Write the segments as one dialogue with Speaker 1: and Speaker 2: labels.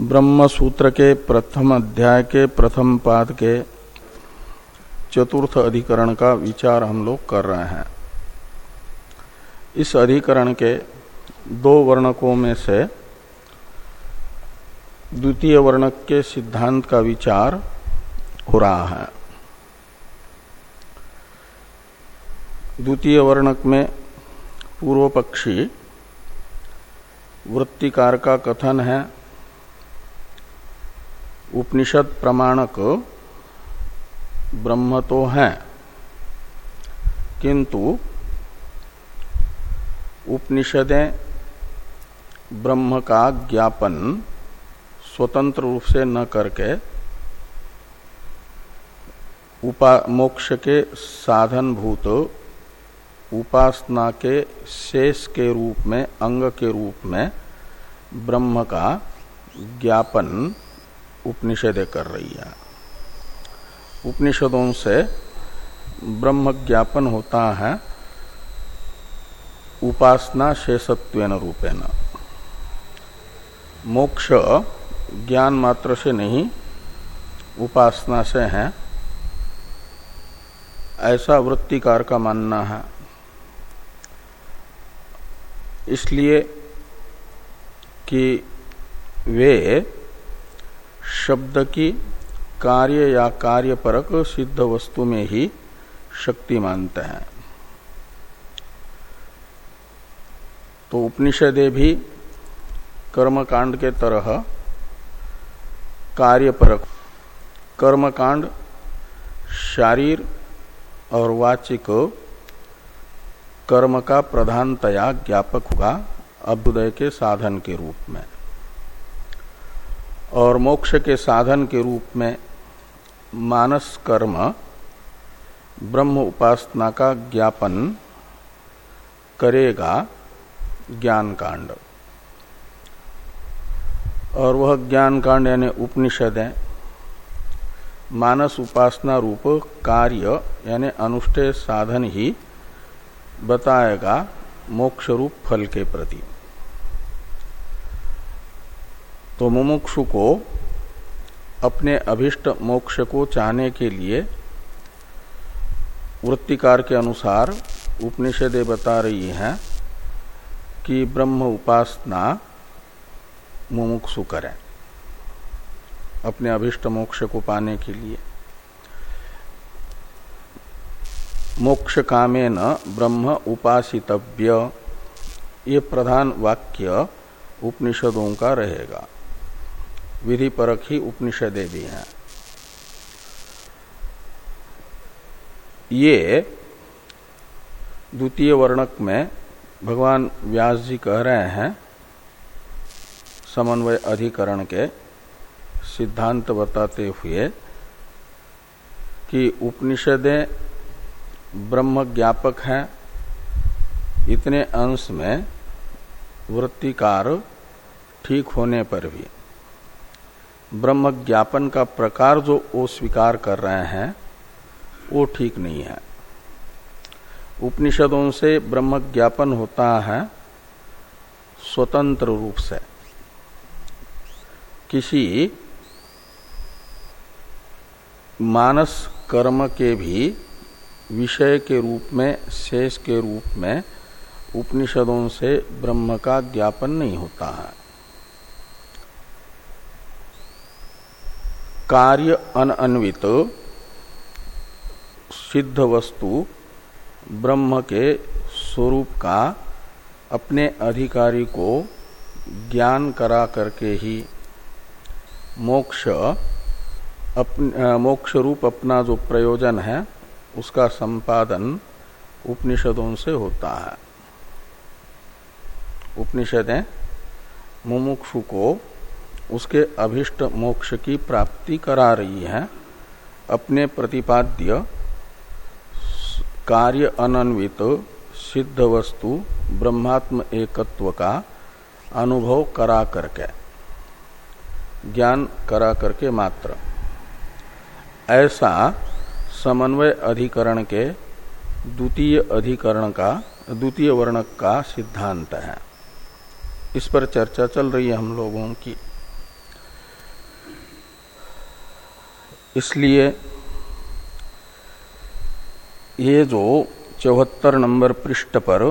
Speaker 1: ब्रह्म सूत्र के प्रथम अध्याय के प्रथम पाद के चतुर्थ अधिकरण का विचार हम लोग कर रहे हैं। इस अधिकरण के दो वर्णकों में से द्वितीय वर्णक के सिद्धांत का विचार हो रहा है। द्वितीय वर्णक में पूर्व पक्षी वृत्तिकार का कथन है उपनिषद प्रमाणक ब्रह्म तो है। किंतु उपनिषदें ब्रह्म का ज्ञापन स्वतंत्र रूप से न करके उपा मोक्ष के साधन भूत उपासना के शेष के रूप में, अंग के रूप में ब्रह्म का ज्ञापन उपनिषदें कर रही है। उपनिषदों से ब्रह्म ज्ञापन होता है, उपासना शेषत्व रूपेण। मोक्ष ज्ञान मात्र से नहीं, उपासना से है। ऐसा वृत्तिकार का मानना है। इसलिए कि वे शब्द की कार्य या कार्य परक सिद्ध वस्तु में ही शक्ति मानते हैं। तो उपनिषदे भी कर्मकांड के तरह कार्यपरक, कर्मकांड शारीर और वाचिक कर्म का प्रधानतया ज्ञापक होगा अभ्युदय के साधन के रूप में। और मोक्ष के साधन के रूप में मानस कर्म, ब्रह्म उपासना का ज्ञापन करेगा ज्ञान कांड और वह ज्ञान कांड यानी उपनिषद है। मानस उपासना रूप कार्य यानी अनुष्ठेय साधन ही बताएगा मोक्ष रूप फल के प्रति। तो मुमुक्षु को अपने अभिष्ट मोक्ष को चाहने के लिए वृत्तिकार के अनुसार उपनिषदे बता रही हैं कि ब्रह्म उपासना मुमुक्षु करें अपने अभिष्ट मोक्ष को पाने के लिए। मोक्ष कामे न ब्रह्म उपासितव्य। ये प्रधान वाक्य उपनिषदों का रहेगा। विधि परक ही उपनिषदे भी हैं। ये द्वितीय वर्णक में भगवान व्यास जी कह रहे हैं, समन्वय अधिकरण के सिद्धांत बताते हुए कि उपनिषदें ब्रह्म ज्ञापक हैं। इतने अंश में वृत्तिकार ठीक होने पर भी ब्रह्म ज्ञापन का प्रकार जो वो स्वीकार कर रहे हैं, वो ठीक नहीं है। उपनिषदों से ब्रह्म ज्ञापन होता है स्वतंत्र रूप से। किसी मानस कर्म के भी विषय के रूप में, शेष के रूप में उपनिषदों से ब्रह्म का ज्ञापन नहीं होता है। कार्य अनअन्वित सिद्ध वस्तु ब्रह्म के स्वरूप का अपने अधिकारी को ज्ञान करा करके ही मोक्ष मोक्ष रूप अपना जो प्रयोजन है, उसका संपादन उपनिषदों से होता है। उपनिषदें मुमुक्षु को उसके अभिष्ट मोक्ष की प्राप्ति करा रही है। अपने प्रतिपाद्य, कार्य अनन्वित, सिद्ध वस्तु, ब्रह्मात्म एकत्व का अनुभव करा करके, ज्ञान करा करके मात्र। ऐसा समन्वय अधिकरण के द्वितीय अधिकरण का, द्वितीय वर्णक का सिद्धांत है। इस पर चर्चा चल रही है हम लोगों की। इसलिए ये जो चौहत्तर नंबर पृष्ठ पर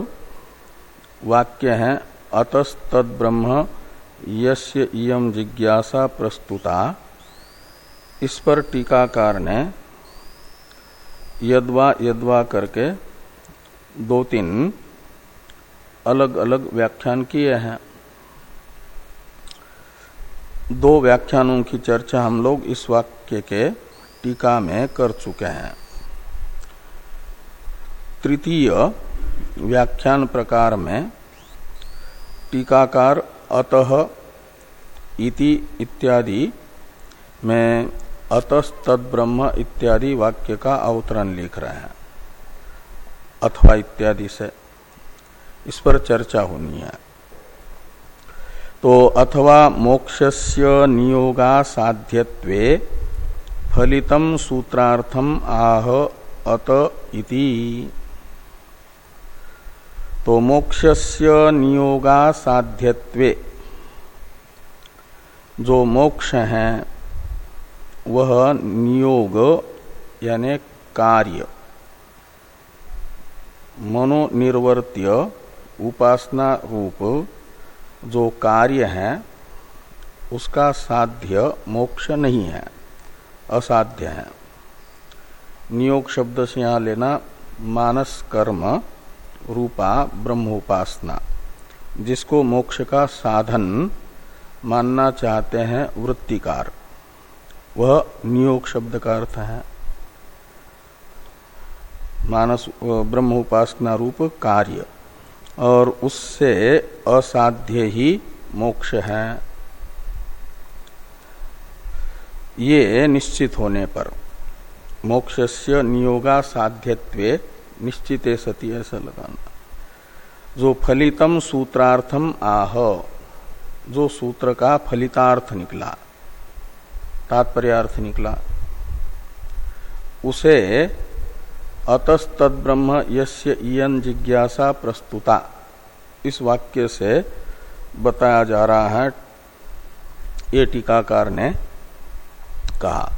Speaker 1: वाक्य है अतस्तद ब्रह्म यस्य इयम जिज्ञासा प्रस्तुता, इस पर टीकाकार ने यदवा यदवा करके दो तीन अलग अलग व्याख्यान किए हैं। दो व्याख्यानों की चर्चा हम लोग इस वाक्य के टीका में कर चुके हैं। तृतीय व्याख्यान प्रकार में टीकाकार अतः इति इत्यादि में अतस्तद ब्रह्म इत्यादि वाक्य का अवतरण लिख रहे हैं। अथवा इत्यादि से इस पर चर्चा होनी है। तो अथवा मोक्षस्य नियोगा साध्यत्वे फलितम सूत्रार्थम आह अत इति। तो मोक्षस्य नियोगा साध्यत्वे। जो मोक्ष है, वह नियोग, यानी कार्य। मनोनिर्वर्त्य, उपासना रूप, जो कार्य है, उसका साध्य मोक्ष नहीं है। असाध्य है। नियोग शब्द से यहाँ लेना मानस कर्म रूपा ब्रह्मोपासना, जिसको मोक्ष का साधन मानना चाहते हैं वृत्तिकार। वह नियोग शब्द का अर्थ है। मानस ब्रह्म उपासना रूप कार्य, और उससे असाध्य ही मोक्ष है। ये निश्चित होने पर मोक्ष से नियोगा साध्यत्वे निश्चित सती ऐसा लगाना। जो फलितम सूत्रार्थम आह, जो सूत्र का फलितार्थ निकला, तात्पर्यार्थ निकला, उसे अतस्तद ब्रह्म यस्य इयन जिज्ञासा प्रस्तुता। इस वाक्य से बताया जा रहा है, ये टीकाकार ने कहा।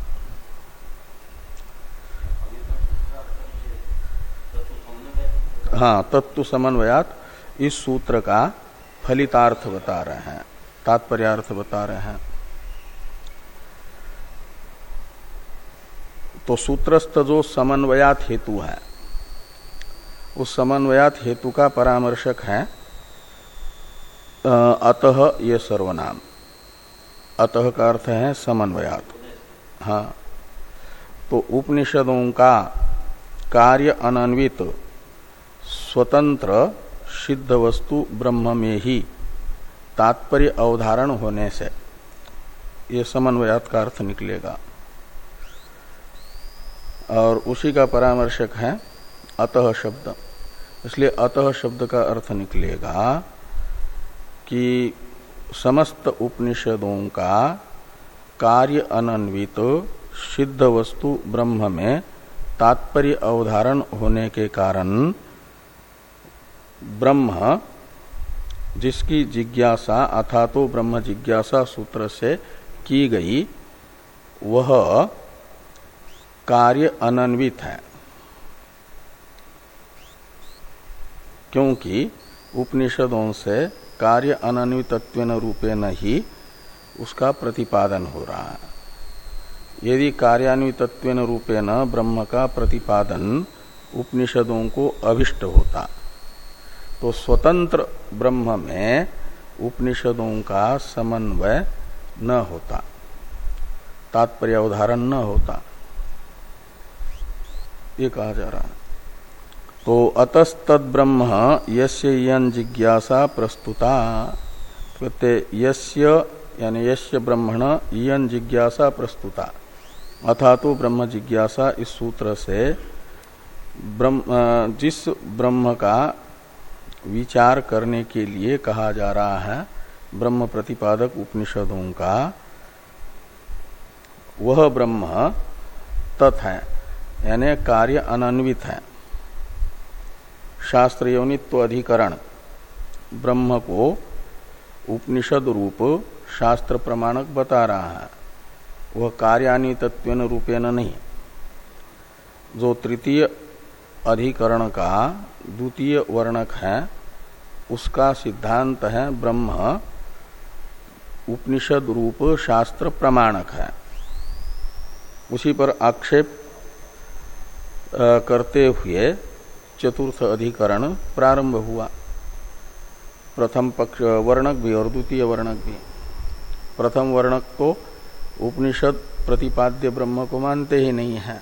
Speaker 1: हाँ तत्व समन्वयात इस सूत्र का फलितार्थ बता रहे हैं, तात्पर्यार्थ बता रहे हैं। तो सूत्रस्थ जो समन्वयात हेतु है, उस समन्वयात हेतु का परामर्शक है अतः ये सर्वनाम। अतः का अर्थ है समन्वयात। हाँ। तो उपनिषदों का कार्य अनन्वित, स्वतंत्र, सिद्ध वस्तु ब्रह्म में ही तात्पर्य अवधारण होने से ये समन्वयात का अर्थ निकलेगा। और उसी का परामर्शक है अतः शब्द। इसलिए अतः शब्द का अर्थ निकलेगा कि समस्त उपनिषदों का कार्य अनन्वित सिद्ध वस्तु ब्रह्म में तात्पर्य अवधारण होने के कारण ब्रह्म, जिसकी जिज्ञासा अथा तो ब्रह्म जिज्ञासा सूत्र से की गई, वह कार्य अनन्वित है। क्योंकि उपनिषदों से कार्य अनन्वित रूपेण ही उसका प्रतिपादन हो रहा है। यदि कार्यान्वित रूपेण ब्रह्म का प्रतिपादन उपनिषदों को अभिष्ट होता तो स्वतंत्र ब्रह्म में उपनिषदों का समन्वय न होता, तात्पर्य उदाहरण न होता। ये कहा जा रहा है। तो अतस्तद ब्रह्म यस्य यन जिज्ञासा प्रस्तुता कहते यस्य यानी यस्य ब्रह्मण यन जिज्ञासा प्रस्तुता। अथा तो ब्रह्म जिज्ञासा इस सूत्र से ब्रह्म जिस ब्रह्म का विचार करने के लिए कहा जा रहा है, ब्रह्म प्रतिपादक उपनिषदों का, वह ब्रह्म तथ है, यानी कार्य अनन्वित है। शास्त्र यौनित्व अधिकरण, ब्रह्म को उपनिषद रूप शास्त्र प्रमाणक बता रहा है। वह कार्यानी तत्व रूपेण नहीं। जो तृतीय अधिकरण का द्वितीय वर्णक है, उसका सिद्धांत है ब्रह्म। उपनिषद रूप शास्त्र प्रमाणक है। उसी पर आक्षेप करते हुए चतुर्थ अधिकरण प्रारंभ हुआ। प्रथम पक्ष, वर्णक भी और द्वितीय वर्णक भी। प्रथम वर्णक को उपनिषद प्रतिपाद्य ब्रह्म को मानते ही नहीं है।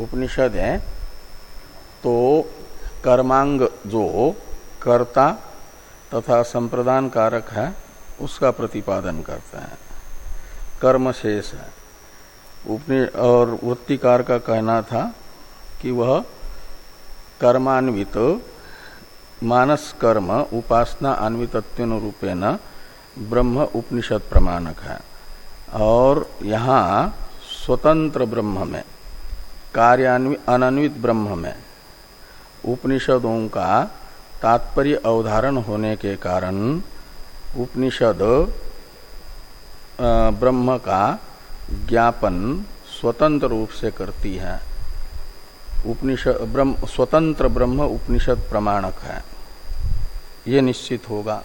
Speaker 1: उपनिषद है तो कर्मांग जो कर्ता तथा संप्रदान कारक है, उसका प्रतिपादन करते हैं। कर्म शेष है। उपनि, और वृत्तिकार का कहना था कि वह कर्मान्वित मानस कर्म उपासना अन्वित रूपेण ब्रह्म उपनिषद प्रमाणक है। और यहाँ स्वतंत्र ब्रह्म में कार्यान्वित अनन्वित ब्रह्म में, उपनिषदों का तात्पर्य अवधारण होने के कारण उपनिषद ब्रह्म का ज्ञापन स्वतंत्र रूप से करती है। उपनिषद, ब्रह्म, स्वतंत्र ब्रह्म उपनिषद प्रमाणक है। ये निश्चित होगा।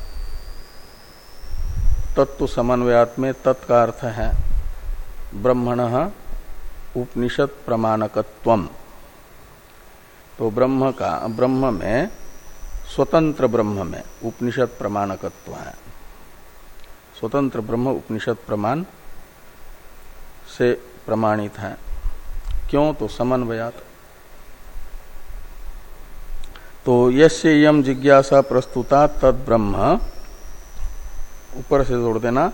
Speaker 1: तत्व समन्वयात में तत्का अर्थ है। ब्रह्मण उपनिषद प्रमाणकत्व तो ब्रह्म का, ब्रह्म में, स्वतंत्र ब्रह्म में उपनिषद प्रमाणकत्व है। स्वतंत्र ब्रह्म उपनिषद प्रमाण से प्रमाणित है। क्यों? तो समन्वयात। तो यस्य यम जिज्ञासा प्रस्तुता तद ब्रह्म ऊपर से जोड़ देना,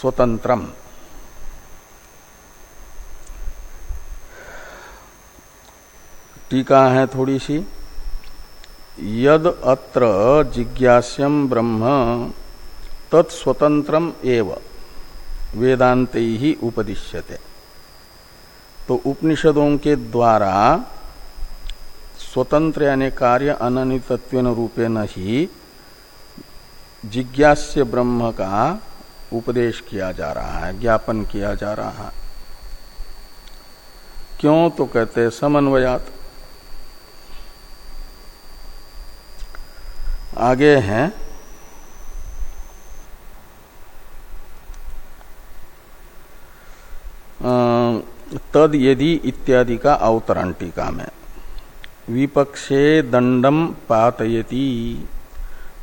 Speaker 1: स्वतंत्रम। टीका है थोड़ी सी। यद अत्र जिज्ञास्यम ब्रह्म तत्स्वतंत्रम एव। वेदांत ही उपदिश्यते। तो उपनिषदों के द्वारा स्वतंत्र यानी कार्य अनितत्व रूपेण ही जिज्ञास्य ब्रह्म का उपदेश किया जा रहा है, ज्ञापन किया जा रहा है। क्यों तो कहते समन्वयात। आगे हैं। तद यदि इत्यादि का अवतरण टीका में। विपक्षे दंडम पातयति।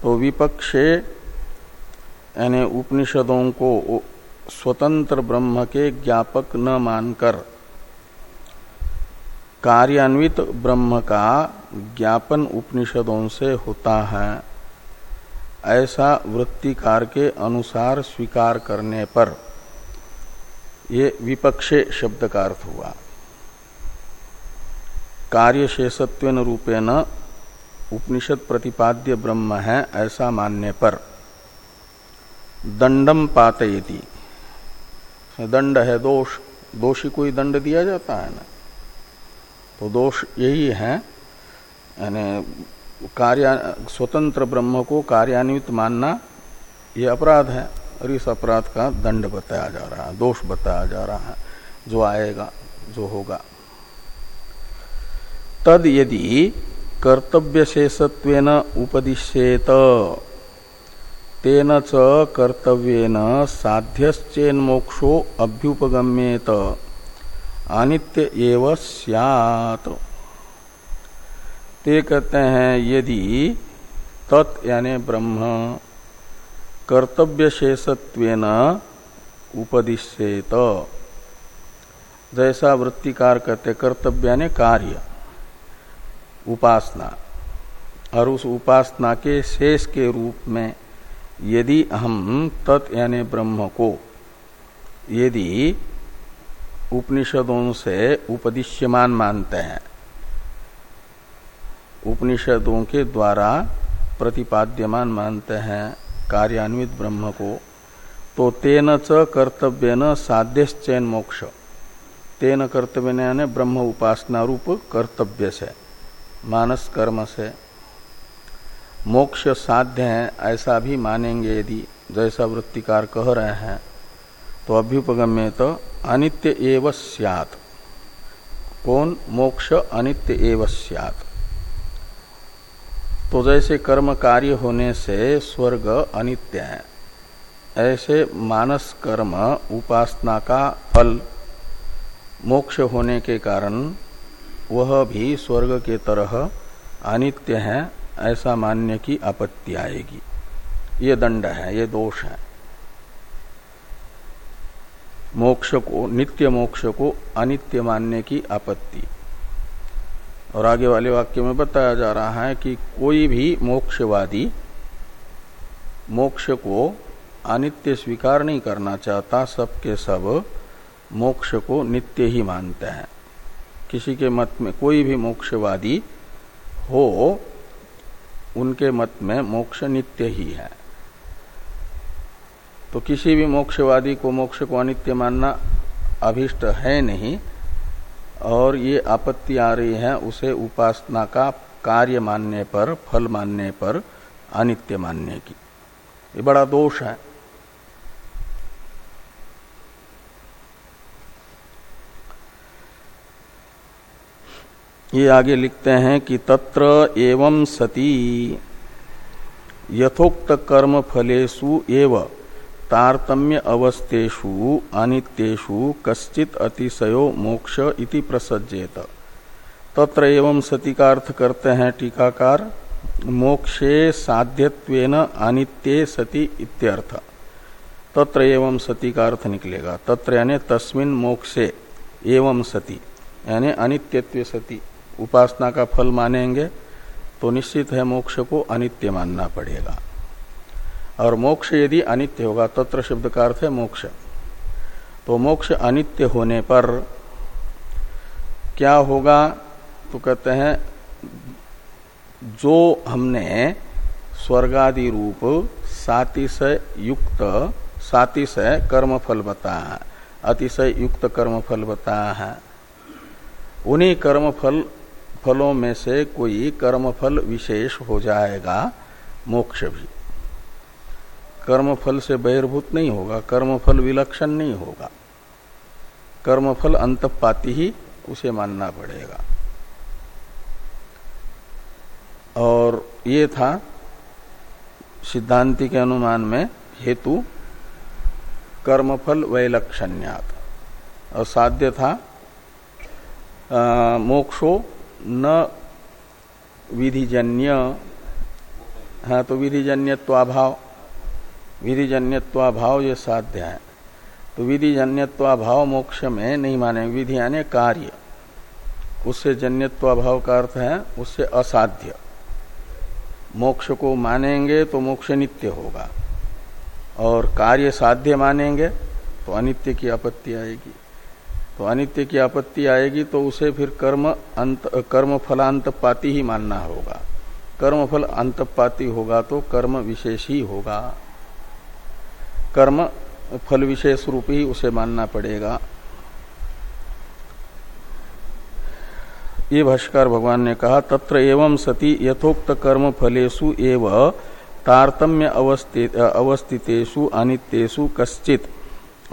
Speaker 1: तो विपक्षे यानी उपनिषदों को स्वतंत्र ब्रह्म के ज्ञापक न मानकर कार्यान्वित ब्रह्म का ज्ञापन उपनिषदों से होता है, ऐसा वृत्तिकार के अनुसार स्वीकार करने पर ये विपक्षे शब्द का अर्थ हुआ। कार्य शेषत्व रूपेण उपनिषद प्रतिपाद्य ब्रह्म है ऐसा मानने पर। दंडम पातयति। दंड है दोष। दोषी कोई दंड दिया जाता है ना? तो दोष यही है। यानी कार्य, स्वतंत्र ब्रह्म को कार्यान्वित मानना ये अपराध है। और इस अपराध का दंड बताया जा रहा है, दोष बताया जा रहा है। जो आएगा, जो होगा। तद यदि कर्तव्य शेषत्वेन उपदिश्येत। तेन च कर्तव्येन साध्यश्चेन मोक्षो अभ्युपगम्येत। अनित्य एव सियात। ते कहते हैं, यदि तत् यानी ब्रह्म कर्तव्य शेषत्वेन उपदिश्येत। जैसा वृत्तिकार कहते कर्तव्य यानी कार्य। उपासना। और उस उपासना के शेष के रूप में यदि हम तत् यानी ब्रह्म को यदि उपनिषदों से उपदिश्यमान मानते हैं, उपनिषदों के द्वारा प्रतिपाद्यमान मानते हैं कार्यान्वित ब्रह्म को तो तेन च कर्तव्य न साध्यश्चैन मोक्ष। तेन कर्तव्य यानी ब्रह्म उपासना रूप कर्तव्य से। मानस कर्म से। मोक्ष साध्य है, ऐसा भी मानेंगे यदि जैसा वृत्तिकार कह रहे हैं। तो अभ्युपगम्य तो अनित्य एव सियात। कौन मोक्ष अनित्य एव सियात? तो जैसे कर्म कार्य होने से स्वर्ग अनित्य है, ऐसे मानस कर्म उपासना का फल मोक्ष होने के कारण वह भी स्वर्ग के तरह अनित्य है, ऐसा मान्य की आपत्ति आएगी। ये दंड है, ये दोष है। मोक्ष को, नित्य मोक्ष को अनित्य मानने की आपत्ति। और आगे वाले वाक्य में बताया जा रहा है कि कोई भी मोक्षवादी मोक्ष को अनित्य स्वीकार नहीं करना चाहता, सबके सब मोक्ष को नित्य ही मानते हैं। किसी के मत में कोई भी मोक्षवादी हो, उनके मत में मोक्ष नित्य ही है। तो किसी भी मोक्षवादी को मोक्ष को अनित्य मानना अभिष्ट है नहीं, और ये आपत्ति आ रही है, उसे उपासना का कार्य मानने पर, फल मानने पर, अनित्य मानने की। ये बड़ा दोष है। ये आगे लिखते हैं कि तत्र एवं सती। यथोक्त कर्म फलेशु एव। तारतम्य अवस्थेशु अनित्येशु कश्चित अतिशयो मोक्ष इति प्रसज्जेत तत्र एवं सती का अर्थ करते हैं टीकाकार, मोक्षे साध्यत्वेन अनित्ये सति इत्यर्थ। तत्र एवं सती का अर्थ निकलेगा। तत्र यानी तस्मिन मोक्षे एवं सती, यानी अनित्यत्व सती। उपासना का फल मानेंगे तो निश्चित है मोक्ष को अनित्य मानना पड़ेगा। और मोक्ष यदि अनित्य होगा, तत्र शब्द का अर्थ है मोक्ष। तो मोक्ष अनित्य होने पर क्या होगा? तो कहते हैं, जो हमने स्वर्गादि रूप सातिशय युक्त, सातिशय कर्मफल बताया, अतिशय युक्त कर्मफल बताया है, उन्हीं कर्मफल फलों में से कोई कर्मफल विशेष हो जाएगा, मोक्ष भी। कर्मफल से बहिर्भूत नहीं होगा, कर्मफल विलक्षण नहीं होगा। कर्मफल अंतपाती ही उसे मानना पड़ेगा। और ये था सिद्धांति के अनुमान में हेतु कर्मफल वैलक्षण्यात। और साध्य था मोक्षो न विधिजन्य हाँ तो विधिजन्यत्वाभाव। विधिजन्यत्वाभाव ये साध्य है तो विधिजन्यत्वाभाव मोक्ष में नहीं माने विधि यानी कार्य। उससे जन्यत्वाभाव का अर्थ है, उससे असाध्य। मोक्ष को मानेंगे तो मोक्ष नित्य होगा। और कार्य साध्य मानेंगे तो अनित्य की आपत्ति आएगी। तो अनित्य की आपत्ति आएगी तो उसे फिर कर्म अंत कर्म फलांत पाती ही मानना होगा। कर्म फल अंत पाती होगा तो कर्म विशेष ही होगा। कर्म फल विशेष रूप ही उसे मानना पड़ेगा। ये भाष्कर भगवान ने कहा, तत्र एवं सती यथोक्त कर्म फलेशु एव तारतम्य अवस्थितेषु अनित्येषु कश्चित।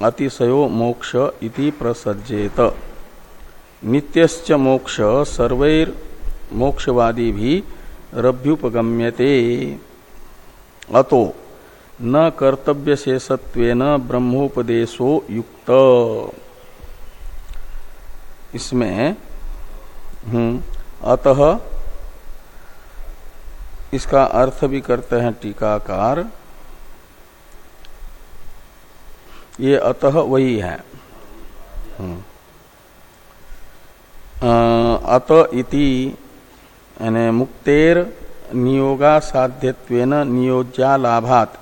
Speaker 1: अतिशयो मोक्ष इति प्रसज्जेत नित्यश्च मोक्ष सर्वैर मोक्षवादी भी रभ्युपगम्यते। अतो न कर्तव्य शेषत्वेन ब्रह्मोपदेशो युक्त। इसमें हम्म अतः इसका अर्थ भी करते हैं टीकाकार। ये अतः वही है। हम्म। अत इति, यानी मुक्तेर नियोगा साध्यत्वेन नियोज्या लाभात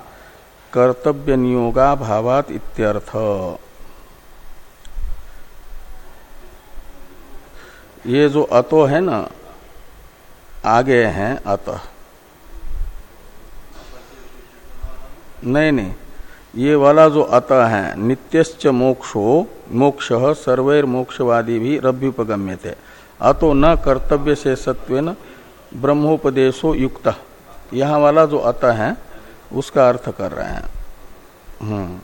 Speaker 1: कर्तव्य नियोगा भावात इत्यर्थ। ये जो अतो है ना, आगे हैं अतः। नहीं नहीं। ये वाला जो अतः है नित्यश्च मोक्षो मोक्ष सर्वैर मोक्षवादी भी रभ्युपगम्य थे। अतो न कर्तव्य से सत्व ब्रह्मोपदेशो युक्त। यहाँ वाला जो अतः है उसका अर्थ कर रहे हैं। हम्म।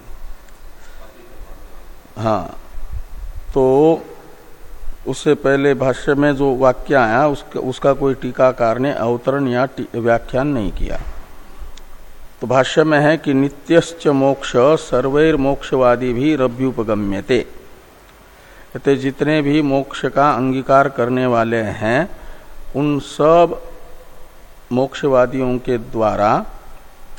Speaker 1: हाँ। तो उससे पहले भाष्य में जो वाक्य आया उसका, उसका कोई टीकाकार ने अवतरण या व्याख्यान नहीं किया। तो भाष्य में है कि नित्यश्च मोक्ष सर्वैर मोक्षवादी भी रभ्युपगम्यते। कहते जितने भी मोक्ष का अंगीकार करने वाले हैं, उन सब मोक्षवादियों के द्वारा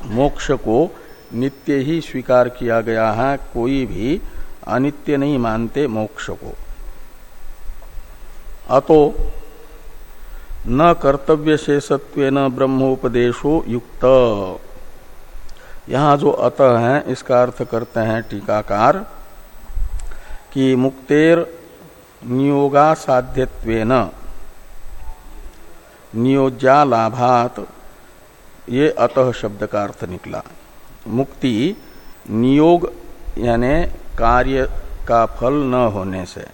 Speaker 1: मोक्ष को नित्य ही स्वीकार किया गया है, कोई भी अनित्य नहीं मानते मोक्ष को। अतो न कर्तव्य शेषत्व न ब्रह्मोपदेशो युक्त। यहाँ जो अतः है, इसका अर्थ करते हैं टीकाकार, कि मुक्तेर नियोगा साध्यत्वेन नियोज्या लाभात ये अतः शब्द का अर्थ निकला। मुक्ति, नियोग यानी कार्य का फल न होने से,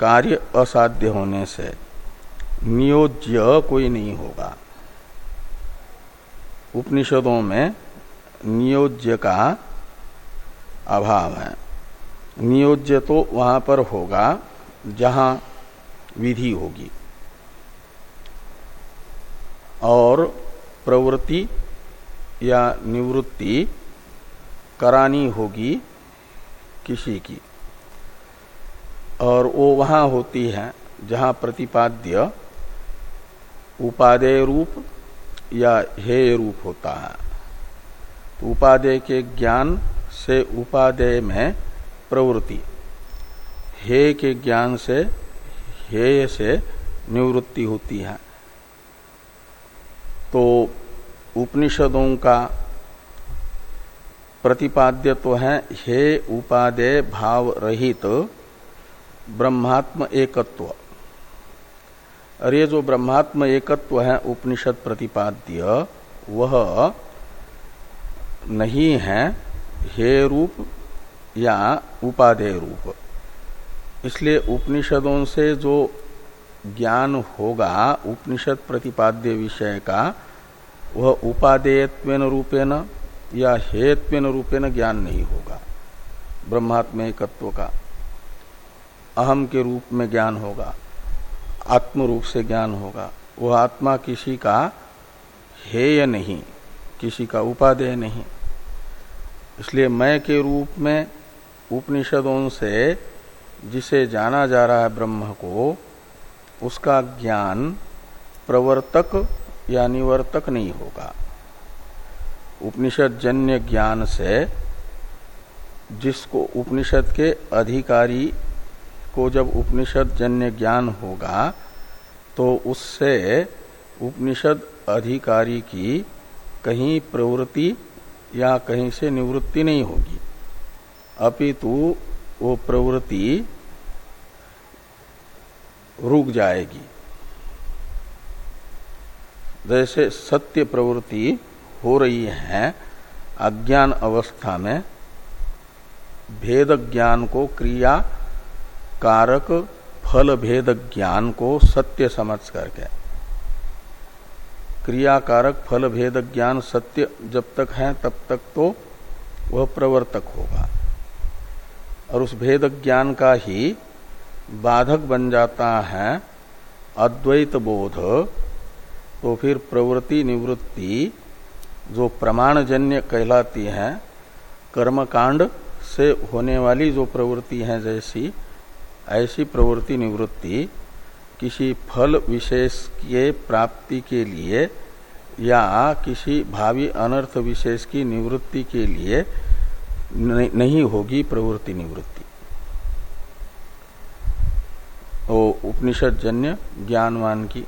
Speaker 1: कार्य असाध्य होने से, नियोज्य कोई नहीं होगा। उपनिषदों में नियोज्य का अभाव है। नियोज्य तो वहाँ पर होगा, जहाँ विधि होगी। और प्रवृत्ति या निवृत्ति करानी होगी किसी की। और वो वहाँ होती है, जहाँ प्रतिपाद्य उपादेय रूप या हेय रूप होता है। उपादेय के ज्ञान से उपादेय में प्रवृत्ति। हे के ज्ञान से, हेय से निवृत्ति होती है। तो उपनिषदों का प्रतिपाद्य तो है, हे उपादेय भाव रहित ब्रह्मात्म एकत्व। और ये जो ब्रह्मात्म एकत्व है, उपनिषद प्रतिपाद्य, वह नहीं है, हे रूप या उपाधेय रूप। इसलिए उपनिषदों से जो ज्ञान होगा, उपनिषद प्रतिपाद्य विषय का, वह उपादेयत्वेन रूपेण या हेत्वेन रूपेण ज्ञान नहीं होगा ब्रह्मात्म एकत्व का। अहम के रूप में ज्ञान होगा, आत्म रूप से ज्ञान होगा। वह आत्मा किसी का हेय नहीं किसी का उपादेय नहीं। इसलिए मैं के रूप में उपनिषदों से जिसे जाना जा रहा है ब्रह्म को, उसका ज्ञान प्रवर्तक या निवर्तक नहीं होगा। उपनिषद जन्य ज्ञान से जिसको उपनिषद के अधिकारी को जब उपनिषद जन्य ज्ञान होगा तो उससे उपनिषद अधिकारी की कहीं प्रवृत्ति या कहीं से निवृत्ति नहीं होगी। अपितु वो प्रवृत्ति रुक जाएगी। जैसे सत्य प्रवृत्ति हो रही है, अज्ञान अवस्था में भेद ज्ञान को क्रिया कारक फल भेद ज्ञान को सत्य समझ करके। क्रियाकारक फल भेद ज्ञान सत्य जब तक है तब तक तो वह प्रवर्तक होगा। और उस भेद ज्ञान का ही बाधक बन जाता है अद्वैत बोध तो फिर प्रवृत्ति निवृत्ति जो प्रमाणजन्य कहलाती है, कर्मकांड से होने वाली जो प्रवृत्ति है जैसी, ऐसी प्रवृत्ति निवृत्ति किसी फल विशेष के प्राप्ति के लिए या किसी भावी अनर्थ विशेष की निवृत्ति के लिए नहीं होगी प्रवृत्ति निवृत्ति। वो उपनिषद जन्य ज्ञानवान की,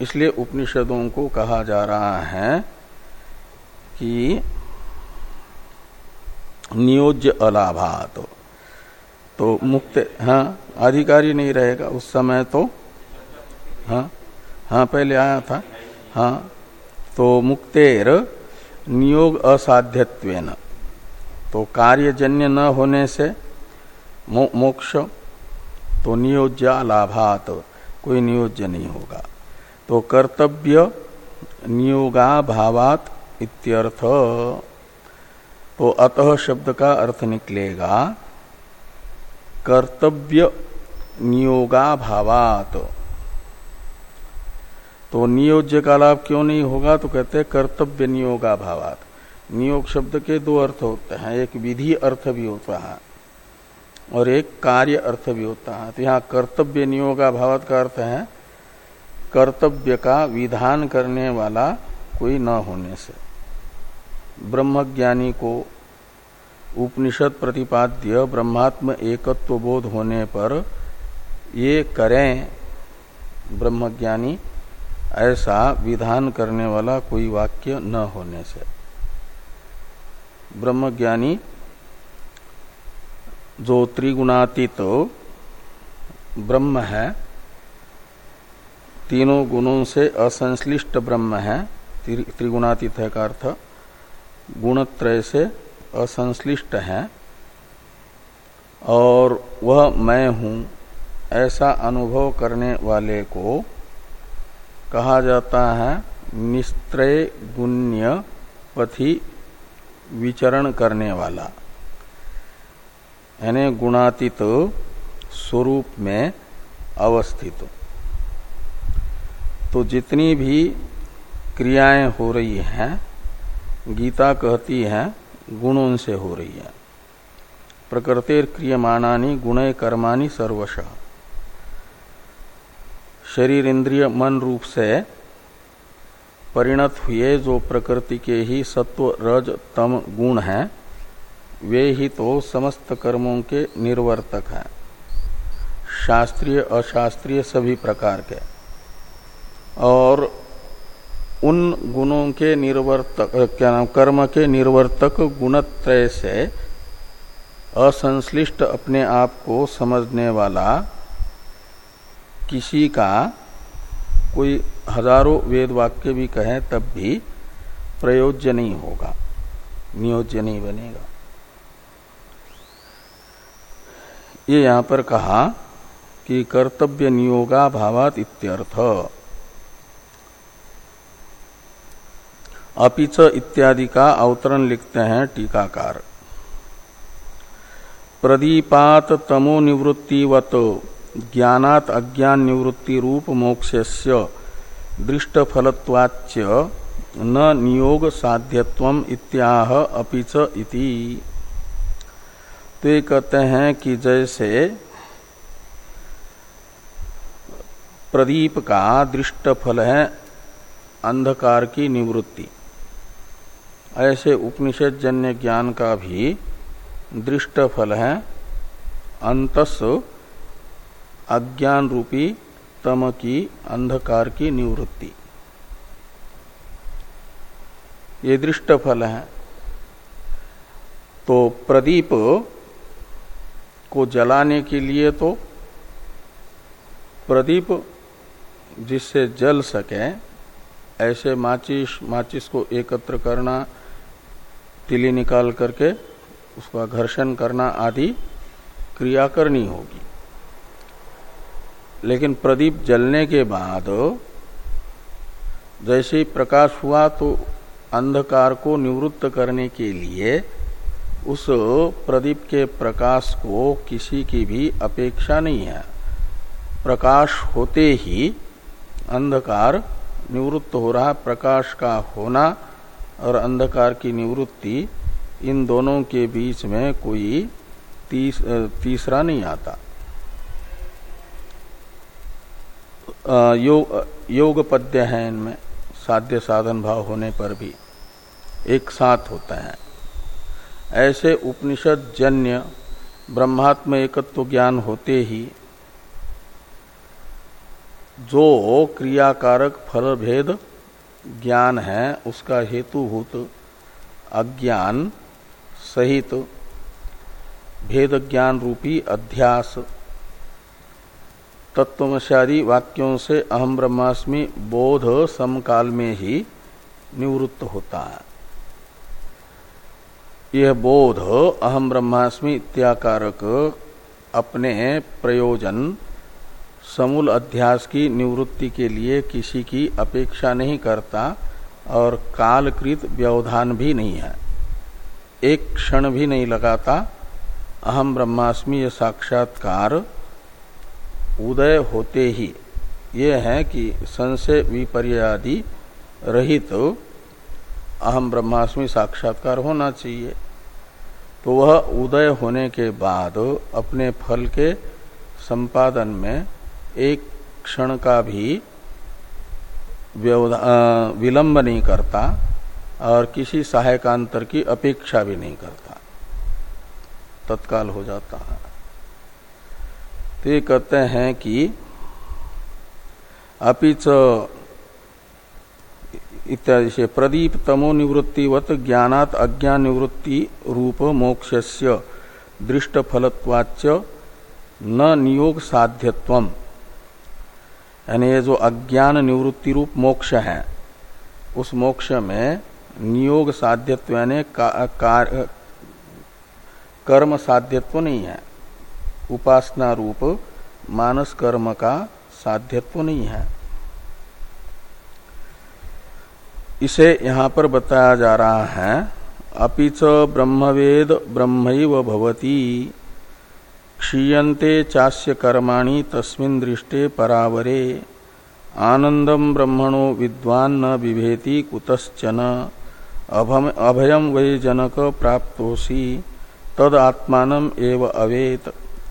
Speaker 1: इसलिए उपनिषदों को कहा जा रहा है कि नियोज्य अलाभात। तो मुक्त हाँ अधिकारी नहीं रहेगा उस समय तो। हाँ हाँ पहले आया था। हाँ तो मुक्तेर नियोग असाध्यत्वेन। तो कार्यजन्य न होने से मो, मोक्ष तो नियोज्य लाभात। कोई नियोज्य नहीं होगा। तो कर्तव्य नियोगा भावात इत्यर्थ। तो अतः शब्द का अर्थ निकलेगा कर्तव्य नियोगाभावात। तो नियोज्य का लाभ क्यों नहीं होगा? तो कहते हैं कर्तव्य नियोगा भावात नियोग शब्द के दो अर्थ होते हैं। एक विधि अर्थ भी होता है और एक कार्य अर्थ भी होता है। तो यहाँ कर्तव्य नियोगा भावात का अर्थ है, कर्तव्य का विधान करने वाला कोई न होने से। ब्रह्मज्ञानी को उपनिषद प्रतिपाद्य ब्रह्मात्म एकत्व बोध होने पर ये करें, ब्रह्मज्ञानी, ऐसा विधान करने वाला कोई वाक्य न होने से। ब्रह्मज्ञानी, जो त्रिगुणातीत तो ब्रह्म है, तीनों गुणों से असंश्लिष्ट ब्रह्म है त्रिगुणातीत है का अर्थ, गुणत्रय से असंश्लिष्ट है और वह मैं हूँ, ऐसा अनुभव करने वाले को कहा जाता है निस्त्रय गुण्य पथि विचरण करने वाला। यानी गुणातीत स्वरूप में अवस्थित। तो जितनी भी क्रियाएँ हो रही हैं, गीता कहती है गुणों से हो रही है। प्रकृतिर क्रियमाणानी, गुण कर्माणी सर्वश। शरीर इंद्रिय मन रूप से परिणत हुए जो प्रकृति के ही सत्व, रज, तम, गुण हैं, वे ही तो समस्त कर्मों के निर्वर्तक हैं। शास्त्रीय, अशास्त्रीय सभी प्रकार के। और उन गुणों के निर्वर्तक क्या नाम, कर्म के निर्वर्तक गुणत्रय से असंश्लिष्ट अपने आप को समझने वाला किसी का कोई हज़ारों वेद वाक्य भी कहें तब भी प्रयोज्य नहीं होगा, नियोज्य नहीं बनेगा। ये यहाँ पर कहा कि कर्तव्य नियोगा भावात इत्यर्थ। अपिच इत्यादि का अवतरण लिखते हैं टीकाकार। प्रदीपात तमो निवृत्तिवत, ज्ञानात अज्ञान निवृत्ति रूप मोक्षस्य दृष्ट फलत्वाच्य न नियोग साध्यत्व इत्याह अपिच इति। तो ये कहते हैं कि जैसे प्रदीप का दृष्ट फल है अंधकार की निवृत्ति। ऐसे उपनिषद जन्य ज्ञान का भी दृष्ट फल है। अंतस अज्ञान रूपी तम की अंधकार की निवृत्ति। ये दृष्ट फल है। तो प्रदीप को जलाने के लिए तो प्रदीप जिससे जल सके, ऐसे माचिस माचिस को एकत्र करना तिली निकाल करके उसका घर्षण करना आदि क्रिया करनी होगी। लेकिन प्रदीप जलने के बाद जैसे ही प्रकाश हुआ तो अंधकार को निवृत्त करने के लिए उस प्रदीप के प्रकाश को किसी की भी अपेक्षा नहीं है। प्रकाश होते ही अंधकार निवृत्त हो रहा, प्रकाश का होना और अंधकार की निवृत्ति इन दोनों के बीच में कोई तीस, तीसरा नहीं आता। योग योग पद्य है इनमें साध्य साधन भाव होने पर भी एक साथ होता है। ऐसे उपनिषद जन्य ब्रह्मात्म एकत्व ज्ञान होते ही जो क्रियाकारक फल भेद ज्ञान है, उसका हेतुभूत अज्ञान सहित भेद ज्ञान रूपी अध्यास। तत्वमशादी वाक्यों से अहम ब्रह्मास्मि बोध समकाल में ही निवृत्त होता है। यह बोध अहम ब्रह्मास्मि इत्याकारक अपने प्रयोजन समूल अध्यास की निवृत्ति के लिए किसी की अपेक्षा नहीं करता और कालकृत व्यवधान भी नहीं है। एक क्षण भी नहीं लगाता। अहम ब्रह्मास्मि ये साक्षात्कार उदय होते ही। ये है कि संशय विपर्यादि रहित तो अहम ब्रह्मास्मि साक्षात्कार होना चाहिए। तो वह उदय होने के बाद अपने फल के संपादन में एक क्षण का भी विलंब नहीं करता और किसी सहायकांतर की अपेक्षा भी नहीं करता। तत्काल हो जाता है। तो ये कहते हैं कि अपिच इत्यादि से प्रदीप तमो निवृत्तिवत ज्ञानात अज्ञान निवृत्ति रूप मोक्षस्य दृष्ट न नियोग साध्यत्व यानी ये जो अज्ञान निवृत्ति रूप मोक्ष है उस मोक्ष में नियोग साध्यत्व यानी का, कर्म साध्यत्व नहीं है। उपासना रूप मानस कर्म का साध्यत्व नहीं है। इसे यहाँ पर बताया जा रहा है अपिच ब्रह्मवेद ब्रह्म भवती। क्षीयते चास्य कर्माणि तस्मिन् दृष्टे परावरे। आनंदम ब्रह्मणो विद्वान न बिभेति कुतश्चन। अभयम वै जनक प्राप्तोसी तद आत्मान एव अवेत।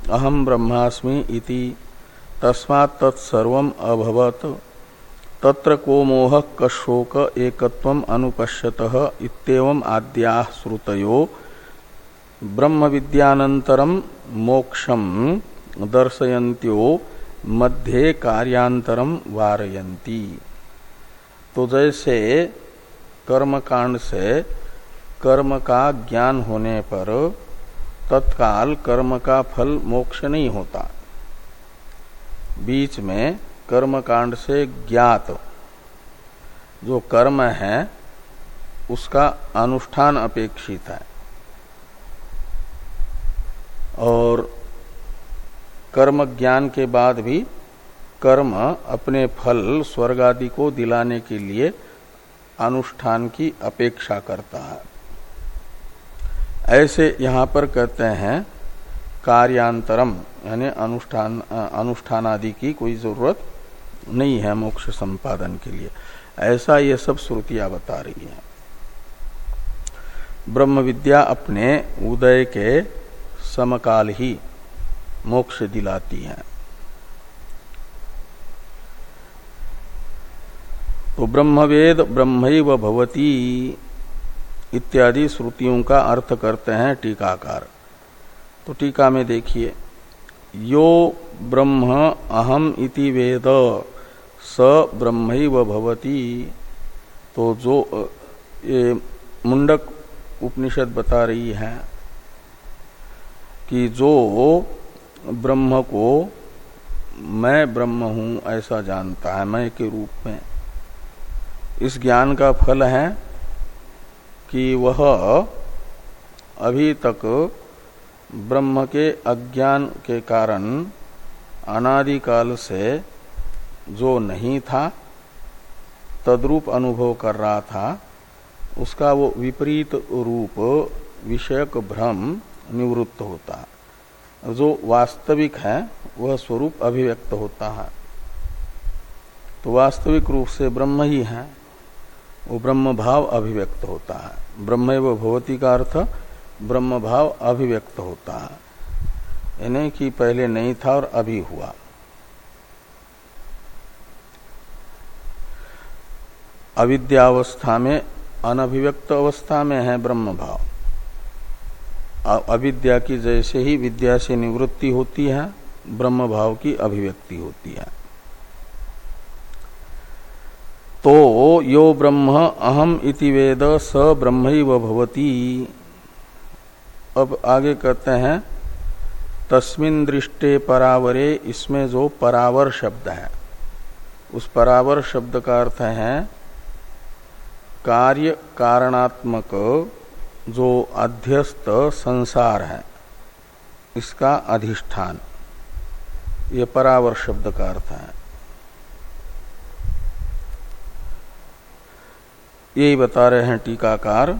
Speaker 1: अहम ब्रह्मास्मि इति। तस्मात् तत्सर्वम अभवत। तत्र को मोह, कशोक एकत्व अनुपश्यत इतम आद्या श्रुतयो ब्रह्म विद्यानंतरम मोक्षम दर्शयन्त्यो, मध्य कार्यांतरम वारयंती तो जैसे कर्म कांड से कर्म का ज्ञान होने पर तत्काल कर्म का फल मोक्ष नहीं होता। बीच में कर्म कांड से ज्ञात जो कर्म है, उसका अनुष्ठान अपेक्षित है। और कर्म ज्ञान के बाद भी कर्म अपने फल स्वर्ग आदि को दिलाने के लिए अनुष्ठान की अपेक्षा करता है। ऐसे यहाँ पर कहते हैं, कार्यांतरम, यानी अनुष्ठान अनुष्ठान आदि की कोई ज़रूरत नहीं है मोक्ष संपादन के लिए। ऐसा ये सब श्रुतियाँ बता रही है। ब्रह्म विद्या अपने उदय के समकाल ही मोक्ष दिलाती है। तो ब्रह्मवेद ब्रह्म भवती इत्यादि श्रुतियों का अर्थ करते हैं टीकाकार। तो टीका में देखिए, यो ब्रह्म अहम इति वेद, स ब्रह्म भवती। तो जो ये मुंडक उपनिषद बता रही है कि जो ब्रह्म को, मैं ब्रह्म हूँ ऐसा जानता है, मैं के रूप में। इस ज्ञान का फल है कि वह अभी तक ब्रह्म के अज्ञान के कारण अनादिकाल से जो नहीं था, तद्रूप अनुभव कर रहा था, उसका वो विपरीत रूप, विषयक भ्रम निवृत्त होता है। जो वास्तविक है, वह स्वरूप अभिव्यक्त होता है। तो वास्तविक रूप से ब्रह्म ही है, वो ब्रह्म भाव अभिव्यक्त होता है। ब्रह्म भगवती का अर्थ, ब्रह्म भाव अभिव्यक्त होता है। यानी कि पहले नहीं था और अभी हुआ। अविद्यावस्था में, अनभिव्यक्त अवस्था में है ब्रह्म भाव। अविद्या की जैसे ही विद्या से निवृत्ति होती है, ब्रह्म भाव की अभिव्यक्ति होती है। तो यो ब्रह्म अहम इति वेद स ब्रह्म भवती। अब आगे कहते हैं, तस्मिन दृष्टे परावरे, इसमें जो परावर शब्द है, उस परावर शब्द का अर्थ है, कार्य कारणात्मक जो अध्यस्त संसार है, इसका अधिष्ठान। ये परावर शब्द का अर्थ है। यही बता रहे हैं टीकाकार,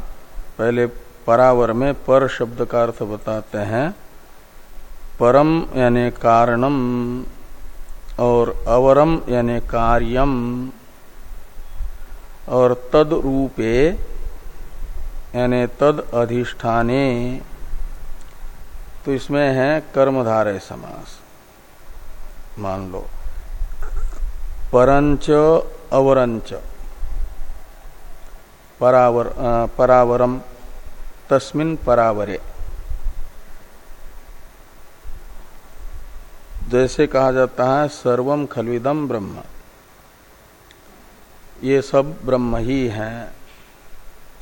Speaker 1: पहले परावर में पर शब्द का अर्थ बताते हैं। परम यानी कारणम और अवरम यानी कार्यम और तद रूपे यानी तद अधिष्ठाने। तो इसमें है कर्मधारय समास। मान लो। परंच अवरंच। परावर परावरम। तस्मिन परावरे। जैसे कहा जाता है सर्वम खलविदम ब्रह्म। ये सब ब्रह्म ही है।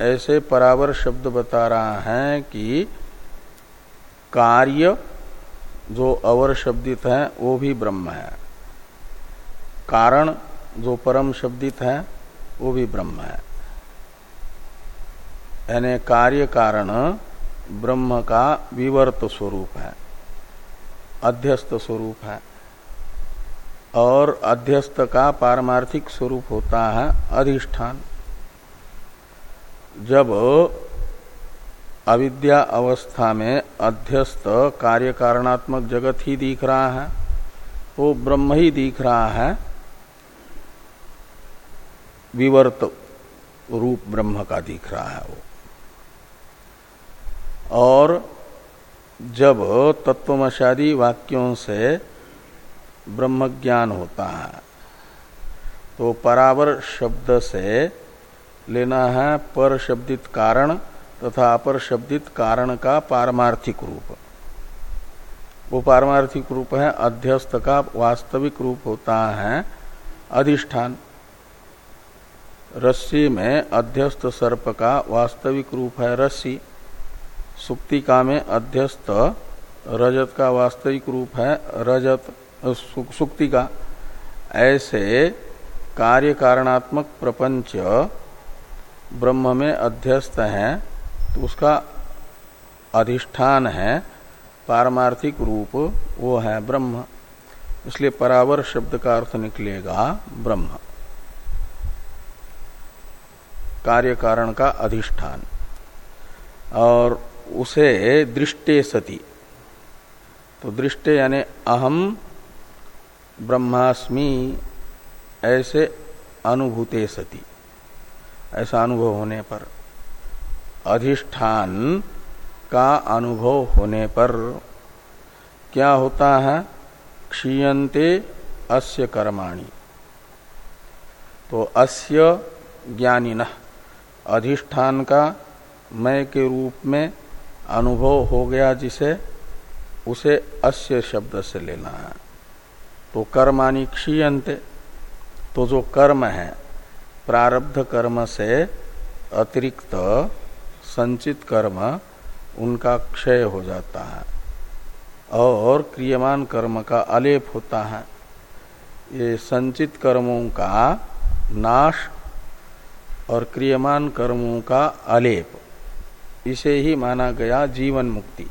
Speaker 1: ऐसे परावर शब्द बता रहा है कि कार्य जो अवर शब्दित है, वो भी ब्रह्म है। कारण जो परम शब्दित है, वो भी ब्रह्म है। यानी कार्य कारण ब्रह्म का विवर्त स्वरूप है, अध्यस्त स्वरूप है। और अध्यस्त का पारमार्थिक स्वरूप होता है अधिष्ठान। जब अविद्या अवस्था में अध्यस्त कार्य कारणात्मक जगत ही दिख रहा है, वो ब्रह्म ही दिख रहा है, विवर्त रूप ब्रह्म का दिख रहा है वो। और जब तत्वमशादी वाक्यों से ब्रह्म ज्ञान होता है तो परावर शब्द से लेना है पर शब्दित कारण तथा अपर शब्दित कारण का पारमार्थिक रूप। वो पारमार्थिक रूप है, अध्यस्त का वास्तविक रूप होता है, अधिष्ठान। रस्सी में अध्यस्त सर्प का वास्तविक रूप है रस्सी। सुक्तिका में अध्यस्त रजत का वास्तविक रूप है रजत सुक्ति का। ऐसे कार्य कारणात्मक प्रपंच ब्रह्म में अध्यस्त है तो उसका अधिष्ठान है, पारमार्थिक रूप, वो है ब्रह्म। इसलिए परावर शब्द का अर्थ निकलेगा ब्रह्म। कार्य कारण का अधिष्ठान। और उसे दृष्टे सती। तो दृष्टे यानी अहम ब्रह्मास्मि, ऐसे अनुभूते सती। ऐसा अनुभव होने पर। अधिष्ठान का अनुभव होने पर क्या होता है? क्षीयते अस्य कर्माणि। तो अस्य ज्ञानिन, अधिष्ठान का मय के रूप में अनुभव हो गया जिसे, उसे अस्य शब्द से लेना है। तो कर्मानी क्षीयंते तो जो कर्म है प्रारब्ध कर्म से अतिरिक्त संचित कर्म उनका क्षय हो जाता है और क्रियमान कर्म का अलेप होता है। ये संचित कर्मों का नाश और क्रियमान कर्मों का अलेप। इसे ही माना गया जीवन मुक्ति।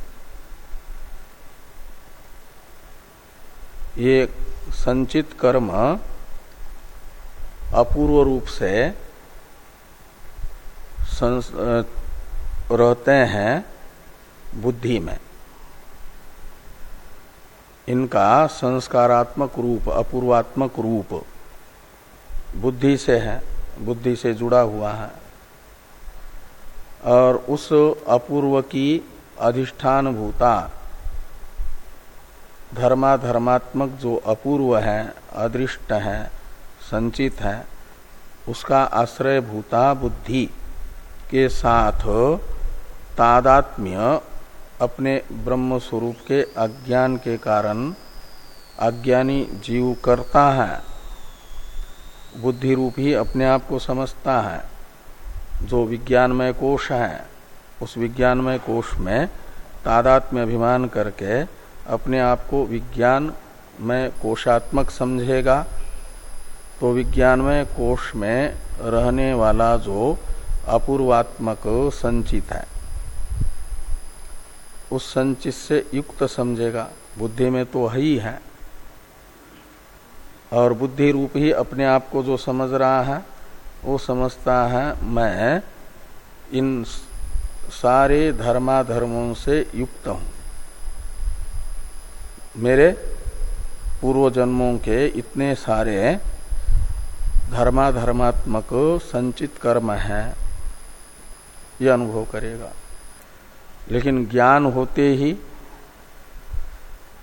Speaker 1: ये संचित कर्म अपूर्व रूप से रहते हैं बुद्धि में। इनका संस्कारात्मक रूप, अपूर्वात्मक रूप बुद्धि से है, बुद्धि से जुड़ा हुआ है। और उस अपूर्व की अधिष्ठान भूता धर्माधर्मात्मक जो अपूर्व है, अदृष्ट है संचित है, उसका आश्रय भूता बुद्धि के साथ तादात्म्य अपने ब्रह्म स्वरूप के अज्ञान के कारण अज्ञानी जीव करता है। बुद्धि रूप ही अपने आप को समझता है। जो विज्ञानमय कोश है, उस विज्ञानमय कोश में तादात्म्य अभिमान करके अपने आप को विज्ञान में कोशात्मक समझेगा। तो विज्ञानमय कोश में रहने वाला जो अपूर्वात्मक संचित है, उस संचित से युक्त समझेगा। बुद्धि में तो ही है और बुद्धि रूप ही अपने आप को जो समझ रहा है, वो समझता है, मैं इन सारे धर्माधर्मों से युक्त हूँ। मेरे पूर्व जन्मों के इतने सारे धर्माधर्मात्मक संचित कर्म है यह अनुभव करेगा। लेकिन ज्ञान होते ही